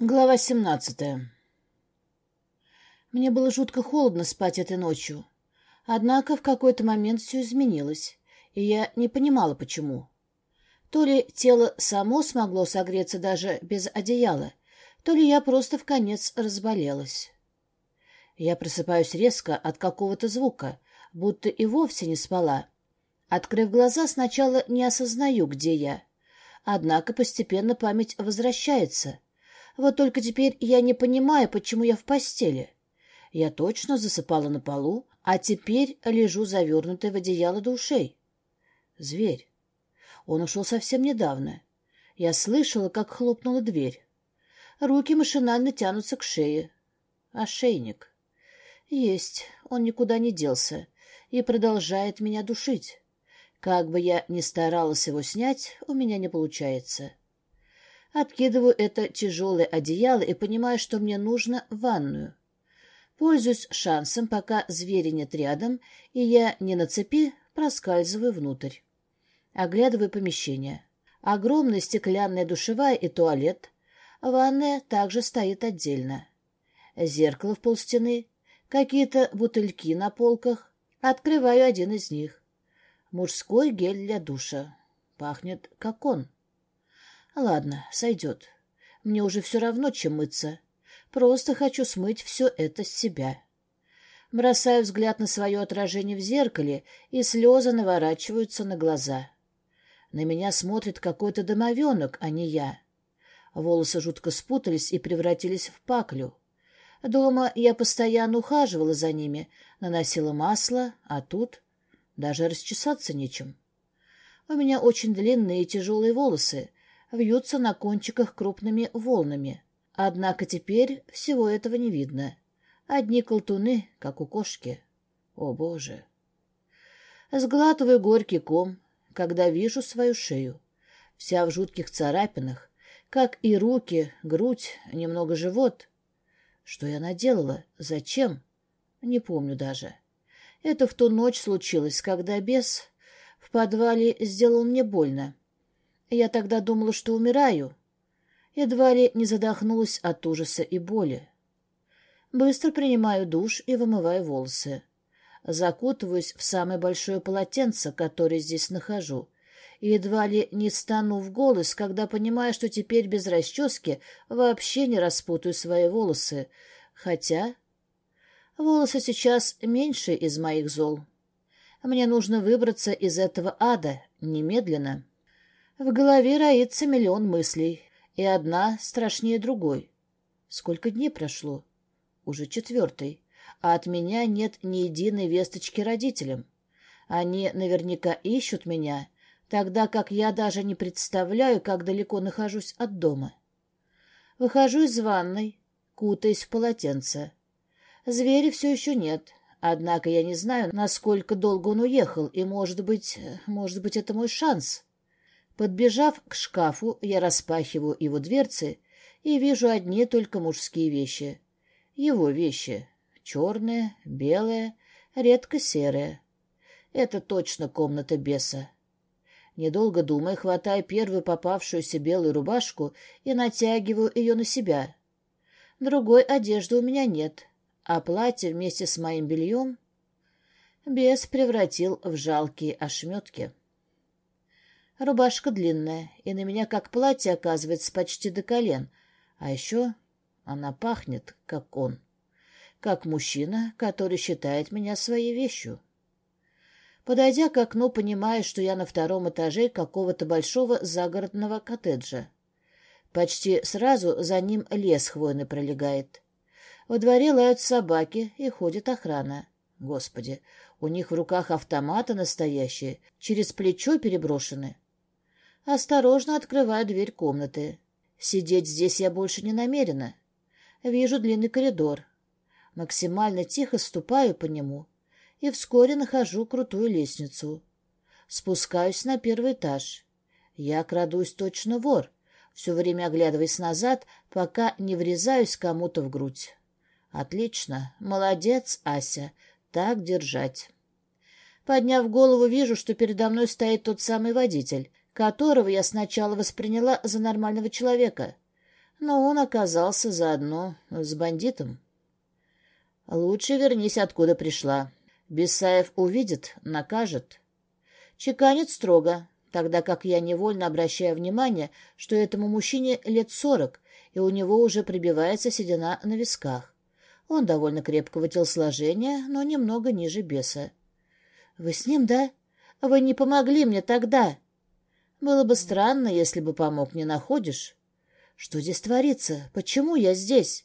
Глава семнадцатая. Мне было жутко холодно спать этой ночью. Однако в какой-то момент все изменилось, и я не понимала, почему. То ли тело само смогло согреться даже без одеяла, то ли я просто в конец разболелась. Я просыпаюсь резко от какого-то звука, будто и вовсе не спала. Открыв глаза, сначала не осознаю, где я. Однако постепенно память возвращается — вот только теперь я не понимаю, почему я в постели. Я точно засыпала на полу, а теперь лежу завернутая в одеяло до ушей. Зверь. Он ушел совсем недавно. Я слышала, как хлопнула дверь. Руки машинально тянутся к шее. Ошейник. Есть, он никуда не делся и продолжает меня душить. Как бы я ни старалась его снять, у меня не получается. Откидываю это тяжелое одеяло и понимаю, что мне нужно ванную. Пользуюсь шансом, пока зверя нет рядом, и я не на цепи проскальзываю внутрь. Оглядываю помещение. Огромная стеклянная душевая и туалет. Ванная также стоит отдельно. Зеркало в полстены, какие-то бутыльки на полках. Открываю один из них. Мужской гель для душа. Пахнет, как он. Ладно, сойдет. Мне уже все равно, чем мыться. Просто хочу смыть все это с себя. Бросаю взгляд на свое отражение в зеркале, и слезы наворачиваются на глаза. На меня смотрит какой-то домовенок, а не я. Волосы жутко спутались и превратились в паклю. Дома я постоянно ухаживала за ними, наносила масло, а тут даже расчесаться нечем. У меня очень длинные и тяжелые волосы, вьются на кончиках крупными волнами. Однако теперь всего этого не видно. Одни колтуны, как у кошки. О, Боже! Сглатываю горький ком, когда вижу свою шею. Вся в жутких царапинах, как и руки, грудь, немного живот. Что я наделала? Зачем? Не помню даже. Это в ту ночь случилось, когда бес в подвале сделал мне больно. Я тогда думала, что умираю. Едва ли не задохнулась от ужаса и боли. Быстро принимаю душ и вымываю волосы. Закутываюсь в самое большое полотенце, которое здесь нахожу. И едва ли не стану в голос, когда понимаю, что теперь без расчески вообще не распутаю свои волосы. Хотя волосы сейчас меньше из моих зол. Мне нужно выбраться из этого ада немедленно. В голове роится миллион мыслей, и одна страшнее другой. Сколько дней прошло? Уже четвертый. А от меня нет ни единой весточки родителям. Они наверняка ищут меня, тогда как я даже не представляю, как далеко нахожусь от дома. Выхожу из ванной, кутаясь в полотенце. Зверя все еще нет, однако я не знаю, насколько долго он уехал, и, может быть, может быть, это мой шанс. Подбежав к шкафу, я распахиваю его дверцы и вижу одни только мужские вещи. Его вещи. Черные, белые, редко серые. Это точно комната беса. Недолго думая, хватаю первую попавшуюся белую рубашку и натягиваю ее на себя. Другой одежды у меня нет, а платье вместе с моим бельем бес превратил в жалкие ошметки. Рубашка длинная, и на меня как платье оказывается почти до колен. А еще она пахнет, как он. Как мужчина, который считает меня своей вещью. Подойдя к окну, понимаю, что я на втором этаже какого-то большого загородного коттеджа. Почти сразу за ним лес хвойный пролегает. Во дворе лают собаки и ходит охрана. Господи, у них в руках автоматы настоящие, через плечо переброшены. Осторожно открываю дверь комнаты. Сидеть здесь я больше не намерена. Вижу длинный коридор. Максимально тихо ступаю по нему и вскоре нахожу крутую лестницу. Спускаюсь на первый этаж. Я крадусь точно вор, все время оглядываясь назад, пока не врезаюсь кому-то в грудь. Отлично, молодец, Ася, так держать. Подняв голову, вижу, что передо мной стоит тот самый водитель, которого я сначала восприняла за нормального человека. но он оказался заодно с бандитом. Лучше вернись, откуда пришла. Бесаев увидит, накажет. Чеканит строго, тогда как я невольно обращаю внимание, что этому мужчине лет сорок, и у него уже прибивается седина на висках. Он довольно крепкого телосложения, но немного ниже беса. — Вы с ним, да? Вы не помогли мне тогда. Было бы странно, если бы помог, не находишь. Что здесь творится? Почему я здесь?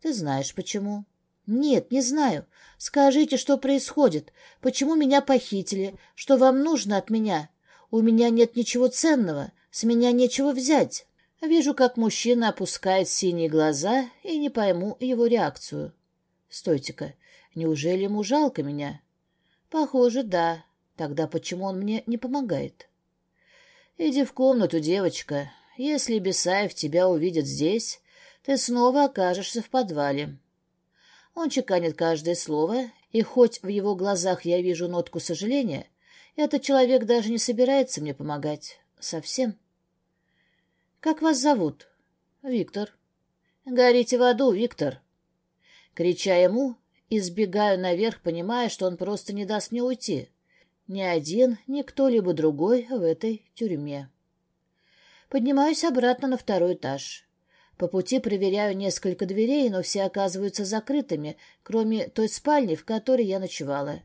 Ты знаешь, почему. Нет, не знаю. Скажите, что происходит? Почему меня похитили? Что вам нужно от меня? У меня нет ничего ценного. С меня нечего взять. Вижу, как мужчина опускает синие глаза и не пойму его реакцию. Стойте-ка, неужели ему жалко меня? Похоже, да. Тогда почему он мне не помогает? Иди в комнату, девочка. Если Бесаев тебя увидит здесь, ты снова окажешься в подвале. Он чеканит каждое слово, и хоть в его глазах я вижу нотку сожаления, этот человек даже не собирается мне помогать. Совсем. «Как вас зовут?» «Виктор». «Горите в аду, Виктор». Крича ему, избегаю наверх, понимая, что он просто не даст мне уйти. Ни один, ни кто-либо другой в этой тюрьме. Поднимаюсь обратно на второй этаж. По пути проверяю несколько дверей, но все оказываются закрытыми, кроме той спальни, в которой я ночевала.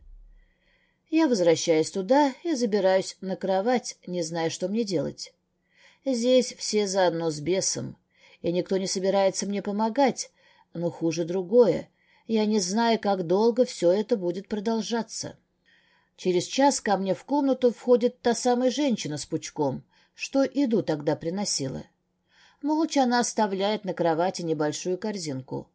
Я возвращаюсь туда и забираюсь на кровать, не зная, что мне делать. Здесь все заодно с бесом, и никто не собирается мне помогать, но хуже другое. Я не знаю, как долго все это будет продолжаться. Через час ко мне в комнату входит та самая женщина с пучком, что еду тогда приносила. Молча она оставляет на кровати небольшую корзинку.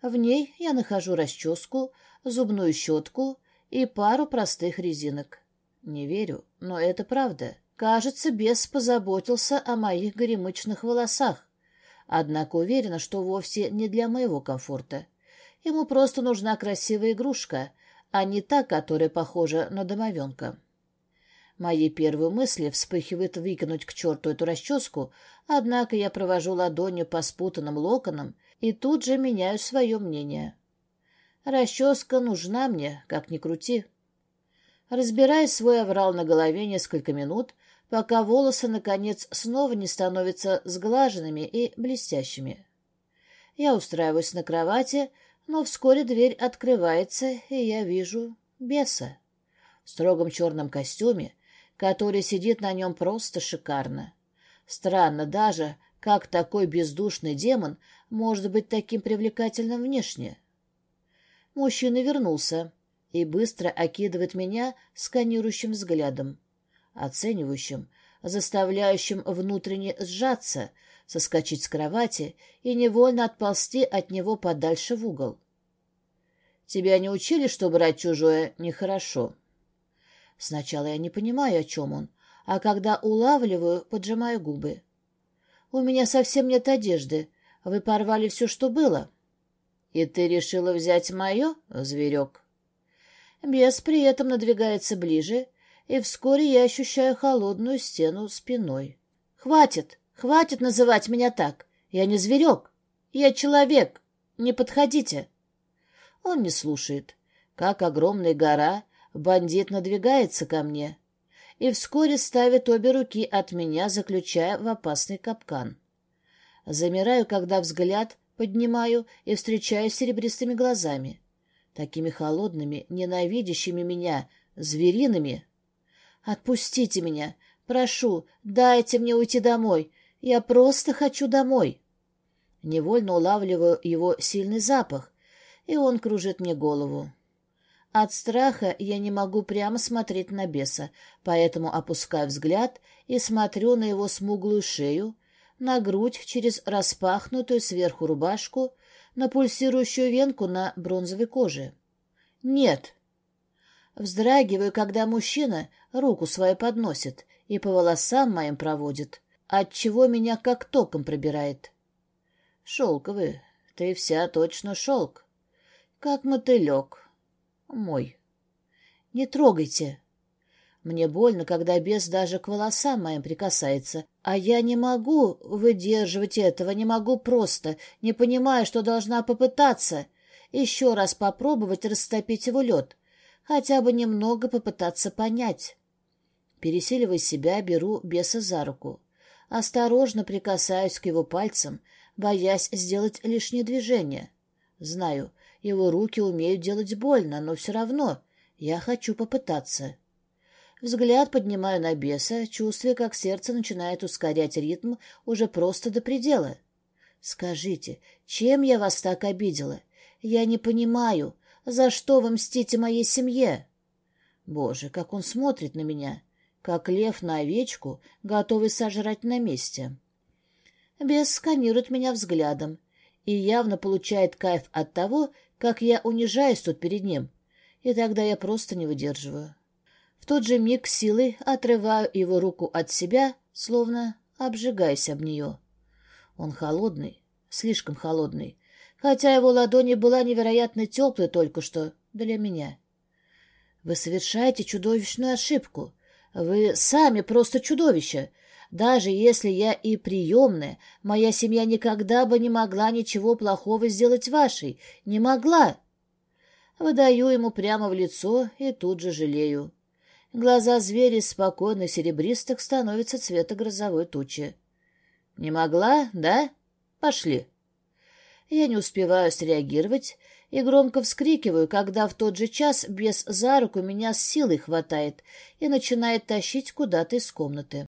В ней я нахожу расческу, зубную щетку и пару простых резинок. Не верю, но это правда. Кажется, бес позаботился о моих горемычных волосах. Однако уверена, что вовсе не для моего комфорта. Ему просто нужна красивая игрушка, а не та, которая похожа на домовенка. Моей первой мысли вспыхивает выкинуть к черту эту расческу, однако я провожу ладонью по спутанным локонам и тут же меняю свое мнение. Расческа нужна мне, как ни крути. Разбирая свой оврал на голове несколько минут, пока волосы, наконец, снова не становятся сглаженными и блестящими. Я устраиваюсь на кровати, но вскоре дверь открывается, и я вижу беса. В строгом черном костюме, который сидит на нем просто шикарно. Странно даже, как такой бездушный демон может быть таким привлекательным внешне. Мужчина вернулся и быстро окидывает меня сканирующим взглядом, оценивающим, заставляющим внутренне сжаться, соскочить с кровати и невольно отползти от него подальше в угол. «Тебя не учили, что брать чужое нехорошо?» Сначала я не понимаю, о чем он, а когда улавливаю, поджимаю губы. «У меня совсем нет одежды. Вы порвали все, что было». «И ты решила взять мое, зверек?» Бес при этом надвигается ближе, и вскоре я ощущаю холодную стену спиной. «Хватит! Хватит называть меня так! Я не зверек! Я человек! Не подходите!» Он не слушает. Как огромная гора, бандит надвигается ко мне и вскоре ставит обе руки от меня, заключая в опасный капкан. Замираю, когда взгляд поднимаю и встречаюсь серебристыми глазами, такими холодными, ненавидящими меня, звериными. «Отпустите меня! Прошу, дайте мне уйти домой! Я просто хочу домой!» Невольно улавливаю его сильный запах, и он кружит мне голову. От страха я не могу прямо смотреть на беса, поэтому опускаю взгляд и смотрю на его смуглую шею, на грудь через распахнутую сверху рубашку, на пульсирующую венку на бронзовой коже. Нет. Вздрагиваю, когда мужчина руку свою подносит и по волосам моим проводит, отчего меня как током пробирает. Шелковый, ты вся точно шелк, как мотылек мой. Не трогайте. Мне больно, когда бес даже к волосам моим прикасается, а я не могу выдерживать этого, не могу просто, не понимая, что должна попытаться еще раз попробовать растопить его лед, хотя бы немного попытаться понять. Пересиливая себя, беру беса за руку. Осторожно прикасаюсь к его пальцам, боясь сделать лишнее движение. Знаю, его руки умеют делать больно, но все равно я хочу попытаться. Взгляд поднимаю на беса, чувствуя, как сердце начинает ускорять ритм уже просто до предела. «Скажите, чем я вас так обидела? Я не понимаю, за что вы мстите моей семье?» Боже, как он смотрит на меня, как лев на овечку, готовый сожрать на месте. Бес сканирует меня взглядом и явно получает кайф от того, как я унижаюсь тут перед ним, и тогда я просто не выдерживаю. В тот же миг силой отрываю его руку от себя, словно обжигаясь об нее. Он холодный, слишком холодный, хотя его ладони была невероятно теплой только что для меня. Вы совершаете чудовищную ошибку. Вы сами просто чудовище. Даже если я и приемная, моя семья никогда бы не могла ничего плохого сделать вашей. Не могла. Выдаю ему прямо в лицо и тут же жалею. Глаза зверя спокойно серебристых становятся цвета грозовой тучи. «Не могла, да? Пошли». Я не успеваю среагировать и громко вскрикиваю, когда в тот же час без за руку меня с силой хватает и начинает тащить куда-то из комнаты.